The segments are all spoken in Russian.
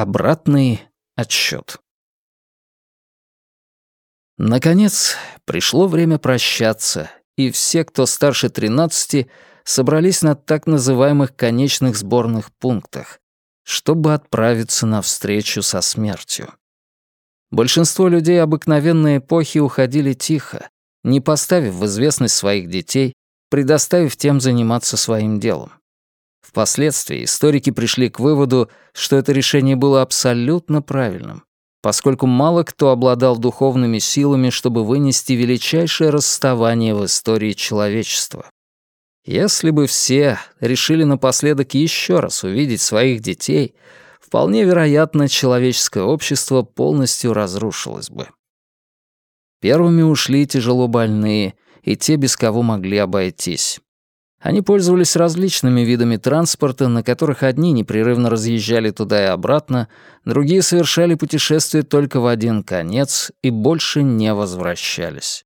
Обратный отсчет. Наконец, пришло время прощаться, и все, кто старше 13, собрались на так называемых конечных сборных пунктах, чтобы отправиться навстречу со смертью. Большинство людей обыкновенной эпохи уходили тихо, не поставив в известность своих детей, предоставив тем заниматься своим делом. Впоследствии историки пришли к выводу, что это решение было абсолютно правильным, поскольку мало кто обладал духовными силами, чтобы вынести величайшее расставание в истории человечества. Если бы все решили напоследок еще раз увидеть своих детей, вполне вероятно, человеческое общество полностью разрушилось бы. Первыми ушли тяжело больные и те, без кого могли обойтись. Они пользовались различными видами транспорта, на которых одни непрерывно разъезжали туда и обратно, другие совершали путешествие только в один конец и больше не возвращались.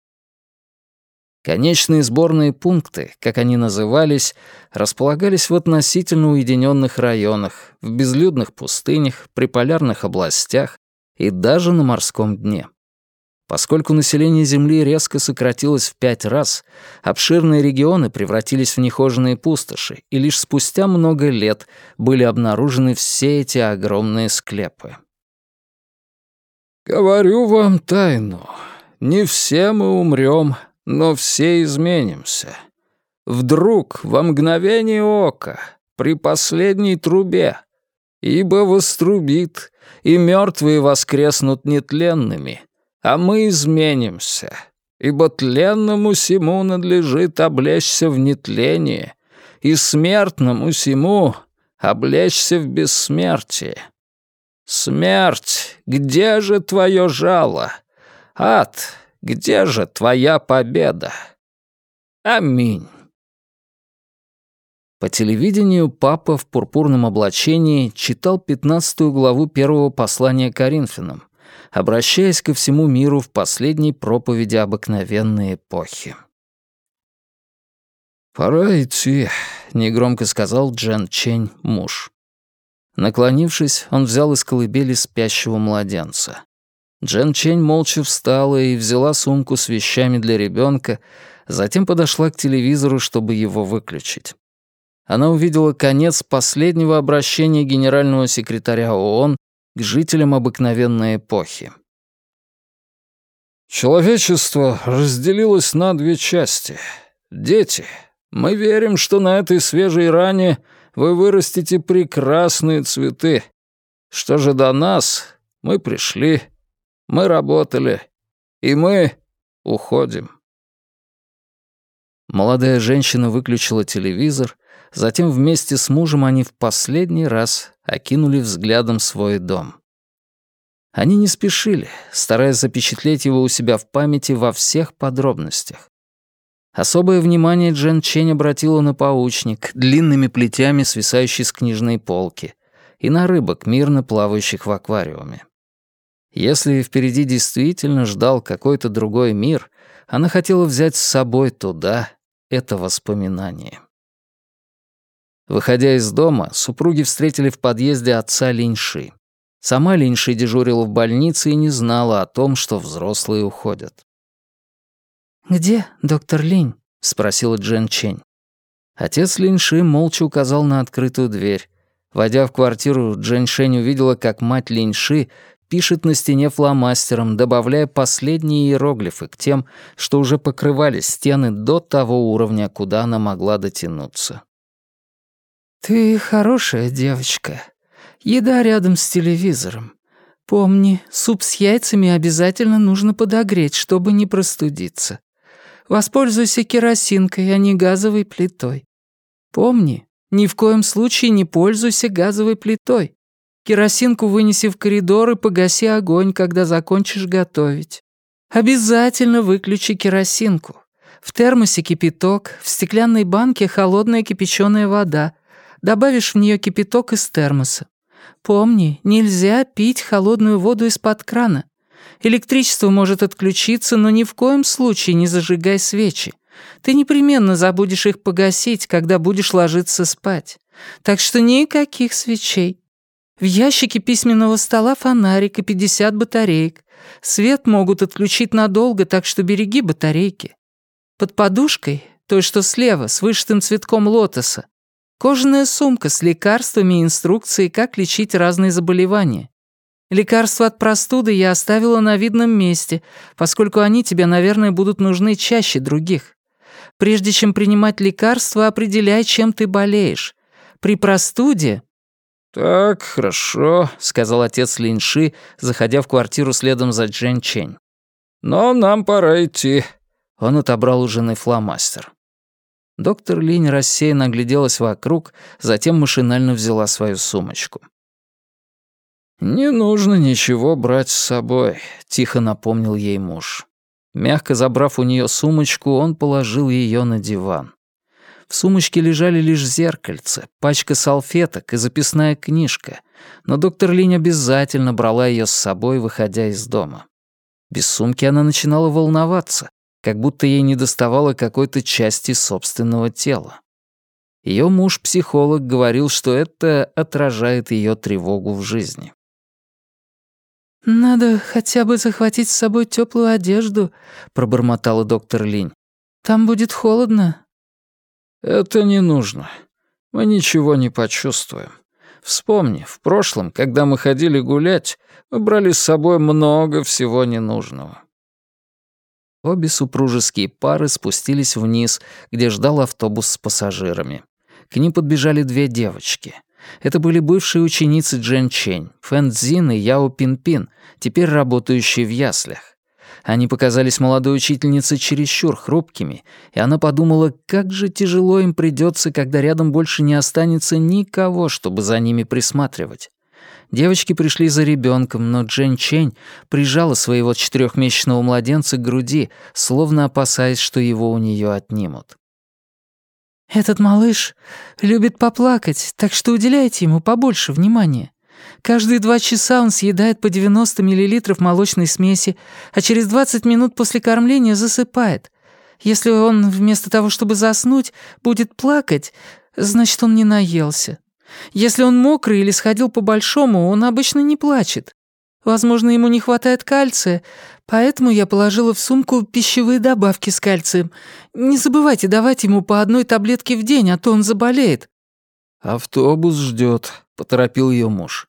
Конечные сборные пункты, как они назывались, располагались в относительно уединенных районах, в безлюдных пустынях, при полярных областях и даже на морском дне. Поскольку население Земли резко сократилось в пять раз, обширные регионы превратились в нехоженные пустоши, и лишь спустя много лет были обнаружены все эти огромные склепы. «Говорю вам тайну. Не все мы умрем, но все изменимся. Вдруг, во мгновение ока, при последней трубе, ибо вострубит, и мертвые воскреснут нетленными» а мы изменимся, ибо тленному сему надлежит облечься в нетление, и смертному сему облечься в бессмертие. Смерть, где же твое жало? Ад, где же твоя победа? Аминь. По телевидению папа в пурпурном облачении читал пятнадцатую главу первого послания Коринфянам, обращаясь ко всему миру в последней проповеди обыкновенной эпохи. «Пора идти», — негромко сказал Джен Чень, муж. Наклонившись, он взял из колыбели спящего младенца. Джен Чень молча встала и взяла сумку с вещами для ребенка, затем подошла к телевизору, чтобы его выключить. Она увидела конец последнего обращения генерального секретаря ООН к жителям обыкновенной эпохи. Человечество разделилось на две части. Дети, мы верим, что на этой свежей ране вы вырастите прекрасные цветы. Что же до нас, мы пришли, мы работали, и мы уходим. Молодая женщина выключила телевизор, затем вместе с мужем они в последний раз окинули взглядом свой дом. Они не спешили, стараясь запечатлеть его у себя в памяти во всех подробностях. Особое внимание Джен Чень обратила на паучник, длинными плетями свисающий с книжной полки, и на рыбок, мирно плавающих в аквариуме. Если впереди действительно ждал какой-то другой мир, она хотела взять с собой туда это воспоминание. Выходя из дома, супруги встретили в подъезде отца Линьши. Сама Линьши дежурила в больнице и не знала о том, что взрослые уходят. «Где доктор Линь?» — спросила Джен Чень. Отец Линьши молча указал на открытую дверь. Войдя в квартиру, Джен Шень увидела, как мать Линьши пишет на стене фломастером, добавляя последние иероглифы к тем, что уже покрывали стены до того уровня, куда она могла дотянуться. «Ты хорошая девочка. Еда рядом с телевизором. Помни, суп с яйцами обязательно нужно подогреть, чтобы не простудиться. Воспользуйся керосинкой, а не газовой плитой. Помни, ни в коем случае не пользуйся газовой плитой. Керосинку вынеси в коридор и погаси огонь, когда закончишь готовить. Обязательно выключи керосинку. В термосе кипяток, в стеклянной банке холодная кипяченая вода — Добавишь в нее кипяток из термоса. Помни, нельзя пить холодную воду из-под крана. Электричество может отключиться, но ни в коем случае не зажигай свечи. Ты непременно забудешь их погасить, когда будешь ложиться спать. Так что никаких свечей. В ящике письменного стола фонарик и 50 батареек. Свет могут отключить надолго, так что береги батарейки. Под подушкой, той, что слева, с вышитым цветком лотоса, кожаная сумка с лекарствами и инструкцией, как лечить разные заболевания. Лекарства от простуды я оставила на видном месте, поскольку они тебе, наверное, будут нужны чаще других. Прежде чем принимать лекарства, определяй, чем ты болеешь. При простуде «Так, хорошо», — сказал отец Линши, заходя в квартиру следом за Джен Чень. «Но нам пора идти». Он отобрал у жены фломастер. Доктор Линь рассеянно огляделась вокруг, затем машинально взяла свою сумочку. «Не нужно ничего брать с собой», — тихо напомнил ей муж. Мягко забрав у нее сумочку, он положил ее на диван. В сумочке лежали лишь зеркальце, пачка салфеток и записная книжка, но доктор Линь обязательно брала ее с собой, выходя из дома. Без сумки она начинала волноваться, как будто ей недоставало какой-то части собственного тела. Ее муж-психолог говорил, что это отражает ее тревогу в жизни. «Надо хотя бы захватить с собой теплую одежду», — пробормотала доктор Линь. «Там будет холодно, «Это не нужно. Мы ничего не почувствуем. Вспомни, в прошлом, когда мы ходили гулять, мы брали с собой много всего ненужного». Обе супружеские пары спустились вниз, где ждал автобус с пассажирами. К ним подбежали две девочки. Это были бывшие ученицы Джен Чень, Фэн Цзин и Яо Пин Пин, теперь работающие в яслях. Они показались молодой учительнице чересчур хрупкими, и она подумала, как же тяжело им придется, когда рядом больше не останется никого, чтобы за ними присматривать. Девочки пришли за ребенком, но Джен Чень прижала своего четырехмесячного младенца к груди, словно опасаясь, что его у нее отнимут. «Этот малыш любит поплакать, так что уделяйте ему побольше внимания. Каждые два часа он съедает по 90 мл молочной смеси, а через 20 минут после кормления засыпает. Если он вместо того, чтобы заснуть, будет плакать, значит, он не наелся. Если он мокрый или сходил по-большому, он обычно не плачет. Возможно, ему не хватает кальция, поэтому я положила в сумку пищевые добавки с кальцием. Не забывайте давать ему по одной таблетке в день, а то он заболеет». «Автобус ждет, поторопил ее муж.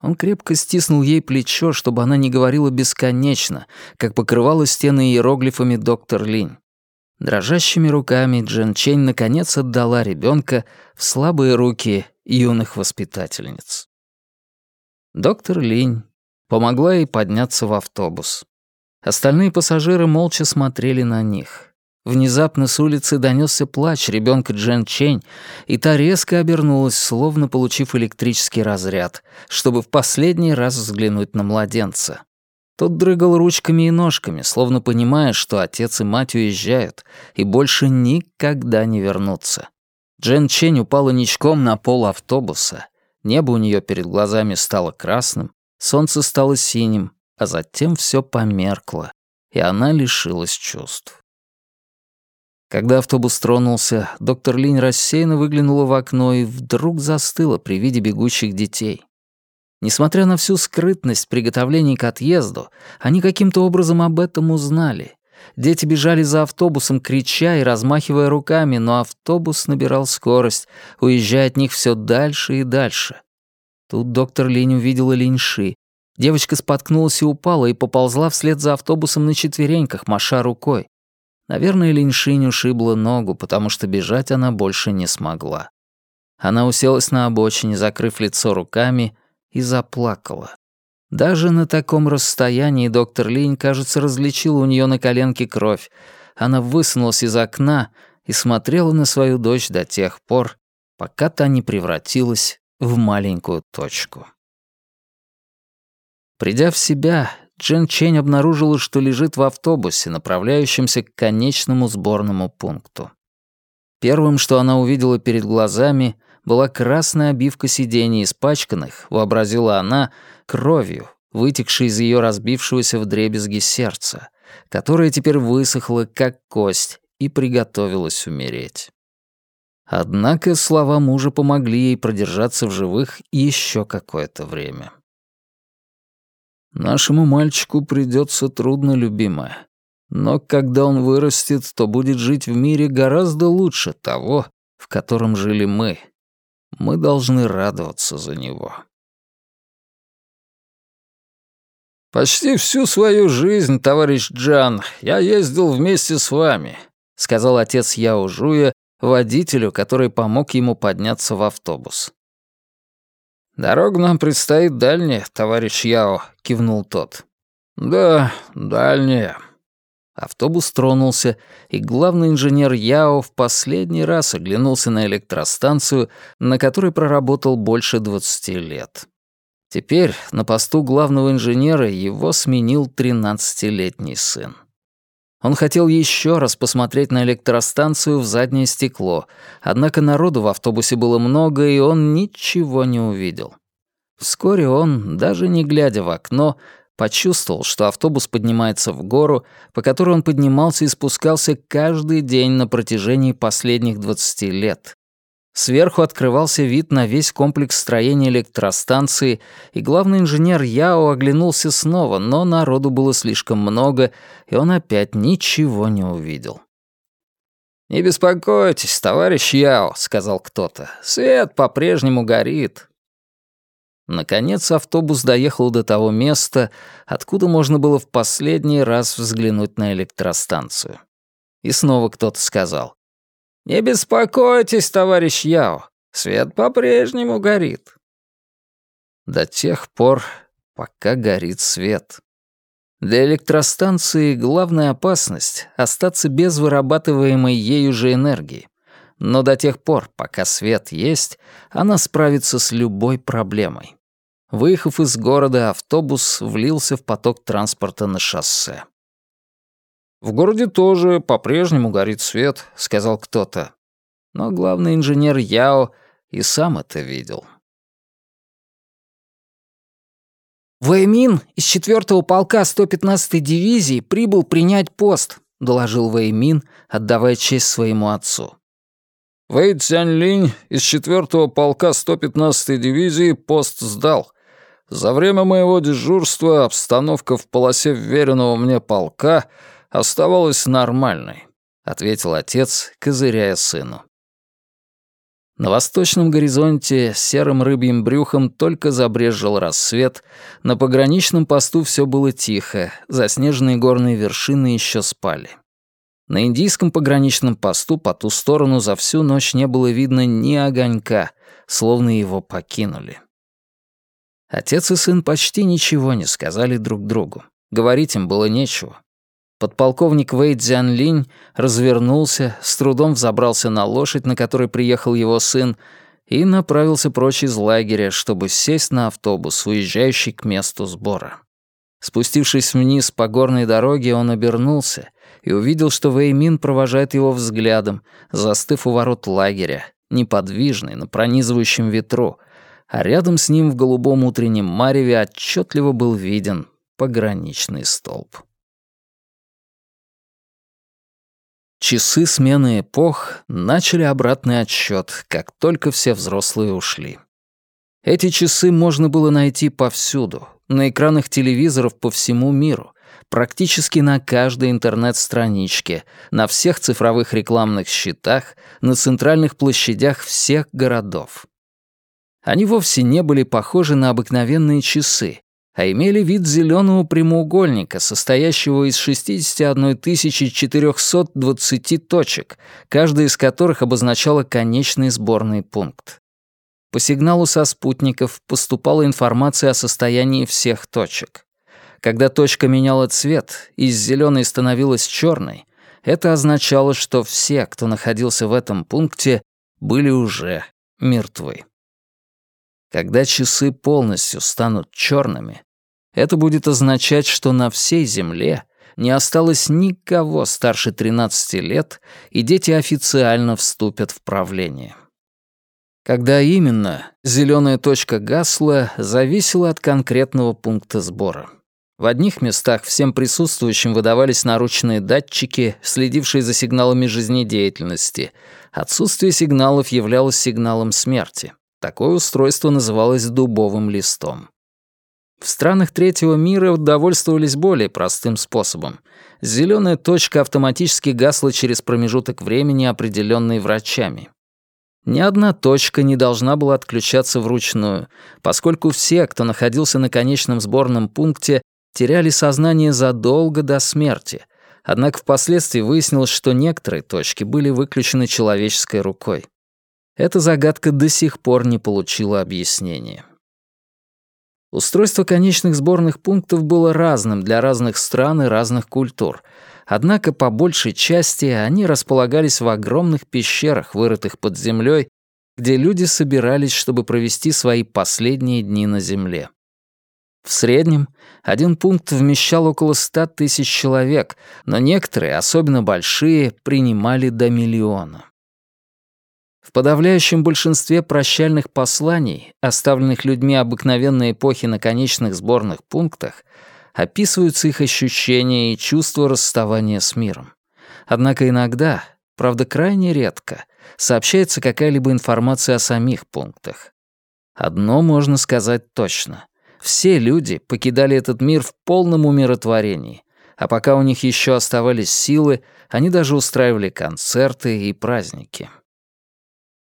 Он крепко стиснул ей плечо, чтобы она не говорила бесконечно, как покрывала стены иероглифами доктор Линь. Дрожащими руками Джен Чень наконец отдала ребенка в слабые руки юных воспитательниц. Доктор Линь помогла ей подняться в автобус. Остальные пассажиры молча смотрели на них. Внезапно с улицы донесся плач ребенка Джен Чень, и та резко обернулась, словно получив электрический разряд, чтобы в последний раз взглянуть на младенца. Тот дрыгал ручками и ножками, словно понимая, что отец и мать уезжают и больше никогда не вернутся. Джен Чень упала ничком на пол автобуса. Небо у нее перед глазами стало красным, солнце стало синим, а затем все померкло, и она лишилась чувств. Когда автобус тронулся, доктор Линь рассеянно выглянула в окно и вдруг застыла при виде бегущих детей. Несмотря на всю скрытность приготовлений к отъезду, они каким-то образом об этом узнали. Дети бежали за автобусом, крича и размахивая руками, но автобус набирал скорость, уезжая от них все дальше и дальше. Тут доктор Линь увидела Линьши. Девочка споткнулась и упала, и поползла вслед за автобусом на четвереньках, маша рукой. Наверное, Линьшинь ушибла ногу, потому что бежать она больше не смогла. Она уселась на обочине, закрыв лицо руками, и заплакала. Даже на таком расстоянии доктор Линь, кажется, различила у нее на коленке кровь. Она высунулась из окна и смотрела на свою дочь до тех пор, пока та не превратилась в маленькую точку. Придя в себя, Джен Чень обнаружила, что лежит в автобусе, направляющемся к конечному сборному пункту. Первым, что она увидела перед глазами, была красная обивка сидений, испачканных, вообразила она, кровью, вытекшей из ее разбившегося вдребезги сердца, которое теперь высохло, как кость, и приготовилось умереть. Однако слова мужа помогли ей продержаться в живых еще какое-то время. «Нашему мальчику придется трудно, любимая. Но когда он вырастет, то будет жить в мире гораздо лучше того, в котором жили мы. Мы должны радоваться за него». «Почти всю свою жизнь, товарищ Джан, я ездил вместе с вами», — сказал отец Яо Жуя водителю, который помог ему подняться в автобус. «Дорога нам предстоит дальняя, товарищ Яо», — кивнул тот. «Да, дальняя». Автобус тронулся, и главный инженер Яо в последний раз оглянулся на электростанцию, на которой проработал больше двадцати лет. Теперь на посту главного инженера его сменил тринадцатилетний сын. Он хотел еще раз посмотреть на электростанцию в заднее стекло, однако народу в автобусе было много, и он ничего не увидел. Вскоре он, даже не глядя в окно, почувствовал, что автобус поднимается в гору, по которой он поднимался и спускался каждый день на протяжении последних 20 лет. Сверху открывался вид на весь комплекс строения электростанции, и главный инженер Яо оглянулся снова, но народу было слишком много, и он опять ничего не увидел. «Не беспокойтесь, товарищ Яо», — сказал кто-то. «Свет по-прежнему горит». Наконец автобус доехал до того места, откуда можно было в последний раз взглянуть на электростанцию. И снова кто-то сказал. «Не беспокойтесь, товарищ Яо, свет по-прежнему горит». До тех пор, пока горит свет. Для электростанции главная опасность — остаться без вырабатываемой ею же энергии. Но до тех пор, пока свет есть, она справится с любой проблемой. Выехав из города, автобус влился в поток транспорта на шоссе. «В городе тоже по-прежнему горит свет», — сказал кто-то. Но главный инженер Яо и сам это видел. «Вэймин из 4-го полка 115-й дивизии прибыл принять пост», — доложил Вэймин, отдавая честь своему отцу. Вэй Цяньлинь из 4-го полка 115-й дивизии пост сдал. За время моего дежурства обстановка в полосе вверенного мне полка — оставалась нормальной», — ответил отец, козыряя сыну. На восточном горизонте серым рыбьим брюхом только забрезжил рассвет, на пограничном посту все было тихо, заснеженные горные вершины еще спали. На индийском пограничном посту по ту сторону за всю ночь не было видно ни огонька, словно его покинули. Отец и сын почти ничего не сказали друг другу. Говорить им было нечего. Подполковник Вэй Цзянлинь развернулся, с трудом взобрался на лошадь, на которой приехал его сын, и направился прочь из лагеря, чтобы сесть на автобус, уезжающий к месту сбора. Спустившись вниз по горной дороге, он обернулся и увидел, что Вэй Мин провожает его взглядом, застыв у ворот лагеря, неподвижный, на пронизывающем ветру, а рядом с ним в голубом утреннем мареве отчетливо был виден пограничный столб. Часы смены эпох начали обратный отсчет, как только все взрослые ушли. Эти часы можно было найти повсюду, на экранах телевизоров по всему миру, практически на каждой интернет-страничке, на всех цифровых рекламных щитах, на центральных площадях всех городов. Они вовсе не были похожи на обыкновенные часы, а имели вид зеленого прямоугольника, состоящего из 61 420 точек, каждая из которых обозначала конечный сборный пункт. По сигналу со спутников поступала информация о состоянии всех точек. Когда точка меняла цвет, из зеленой становилась черной, это означало, что все, кто находился в этом пункте, были уже мертвы. Когда часы полностью станут черными, это будет означать, что на всей Земле не осталось никого старше 13 лет, и дети официально вступят в правление. Когда именно, зеленая точка гасла зависела от конкретного пункта сбора. В одних местах всем присутствующим выдавались наручные датчики, следившие за сигналами жизнедеятельности. Отсутствие сигналов являлось сигналом смерти. Такое устройство называлось дубовым листом. В странах третьего мира довольствовались более простым способом. Зеленая точка автоматически гасла через промежуток времени, определенный врачами. Ни одна точка не должна была отключаться вручную, поскольку все, кто находился на конечном сборном пункте, теряли сознание задолго до смерти, однако впоследствии выяснилось, что некоторые точки были выключены человеческой рукой. Эта загадка до сих пор не получила объяснения. Устройство конечных сборных пунктов было разным для разных стран и разных культур, однако по большей части они располагались в огромных пещерах, вырытых под землей, где люди собирались, чтобы провести свои последние дни на земле. В среднем один пункт вмещал около ста тысяч человек, но некоторые, особенно большие, принимали до миллиона. В подавляющем большинстве прощальных посланий, оставленных людьми обыкновенной эпохи на конечных сборных пунктах, описываются их ощущения и чувство расставания с миром. Однако иногда, правда крайне редко, сообщается какая-либо информация о самих пунктах. Одно можно сказать точно. Все люди покидали этот мир в полном умиротворении, а пока у них еще оставались силы, они даже устраивали концерты и праздники.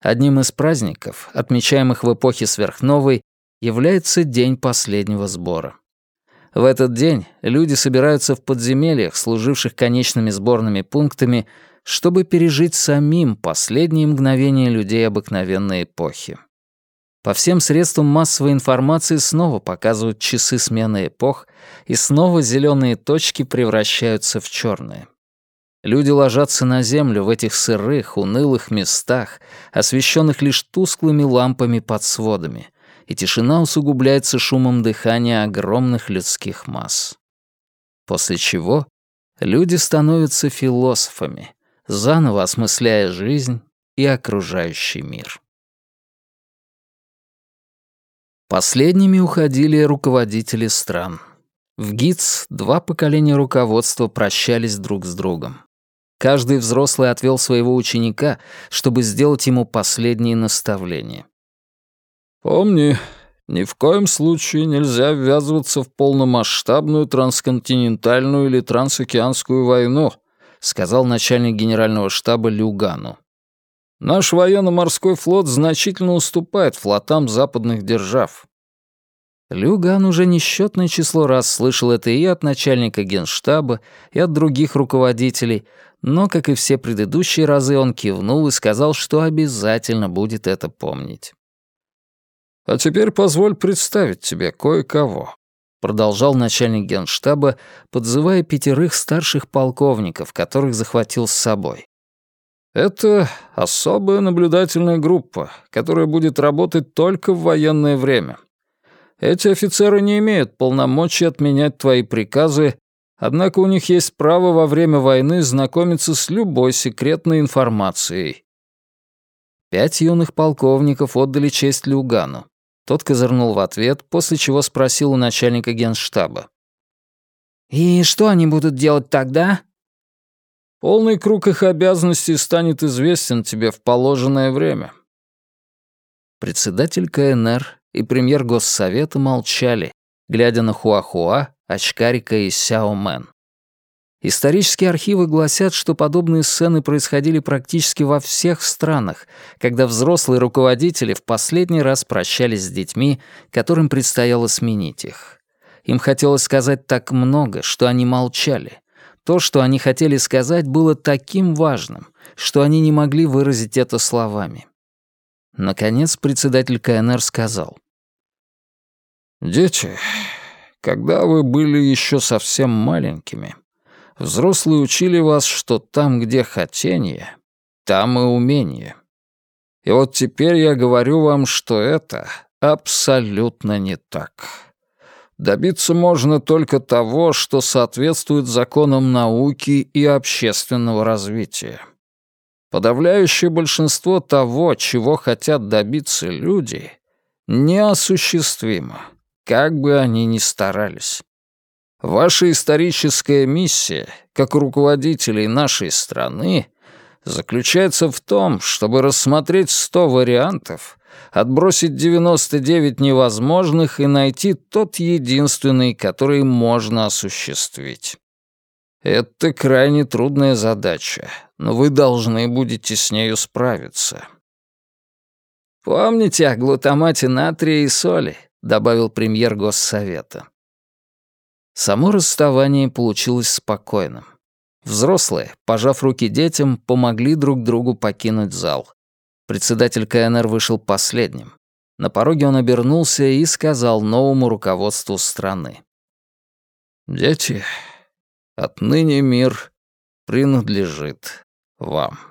Одним из праздников, отмечаемых в эпохе сверхновой, является День последнего сбора. В этот день люди собираются в подземельях, служивших конечными сборными пунктами, чтобы пережить самим последние мгновения людей обыкновенной эпохи. По всем средствам массовой информации снова показывают часы смены эпох, и снова зеленые точки превращаются в черные. Люди ложатся на землю в этих сырых, унылых местах, освещенных лишь тусклыми лампами под сводами, и тишина усугубляется шумом дыхания огромных людских масс. После чего люди становятся философами, заново осмысляя жизнь и окружающий мир. Последними уходили руководители стран. В ГИЦ два поколения руководства прощались друг с другом. Каждый взрослый отвел своего ученика, чтобы сделать ему последние наставления. «Помни, ни в коем случае нельзя ввязываться в полномасштабную трансконтинентальную или трансокеанскую войну», сказал начальник генерального штаба Люгану. Наш военно-морской флот значительно уступает флотам западных держав. Люган уже несчетное число раз слышал это и от начальника генштаба, и от других руководителей, но, как и все предыдущие разы, он кивнул и сказал, что обязательно будет это помнить. «А теперь позволь представить тебе кое-кого», — продолжал начальник генштаба, подзывая пятерых старших полковников, которых захватил с собой. Это особая наблюдательная группа, которая будет работать только в военное время. Эти офицеры не имеют полномочий отменять твои приказы, однако у них есть право во время войны знакомиться с любой секретной информацией. Пять юных полковников отдали честь Люгану. Тот козырнул в ответ, после чего спросил у начальника генштаба. «И что они будут делать тогда?» Полный круг их обязанностей станет известен тебе в положенное время». Председатель КНР и премьер Госсовета молчали, глядя на Хуахуа, Очкарика и Сяо Мэн. Исторические архивы гласят, что подобные сцены происходили практически во всех странах, когда взрослые руководители в последний раз прощались с детьми, которым предстояло сменить их. Им хотелось сказать так много, что они молчали, то, что они хотели сказать, было таким важным, что они не могли выразить это словами. Наконец председатель КНР сказал. «Дети, когда вы были еще совсем маленькими, взрослые учили вас, что там, где хотение, там и умение. И вот теперь я говорю вам, что это абсолютно не так». Добиться можно только того, что соответствует законам науки и общественного развития. Подавляющее большинство того, чего хотят добиться люди, неосуществимо, как бы они ни старались. Ваша историческая миссия, как руководителей нашей страны, заключается в том, чтобы рассмотреть 100 вариантов, отбросить 99 невозможных и найти тот единственный, который можно осуществить. Это крайне трудная задача, но вы должны будете с нею справиться. «Помните о глутамате натрия и соли», — добавил премьер Госсовета. Само расставание получилось спокойным. Взрослые, пожав руки детям, помогли друг другу покинуть зал. Председатель КНР вышел последним. На пороге он обернулся и сказал новому руководству страны. «Дети, отныне мир принадлежит вам».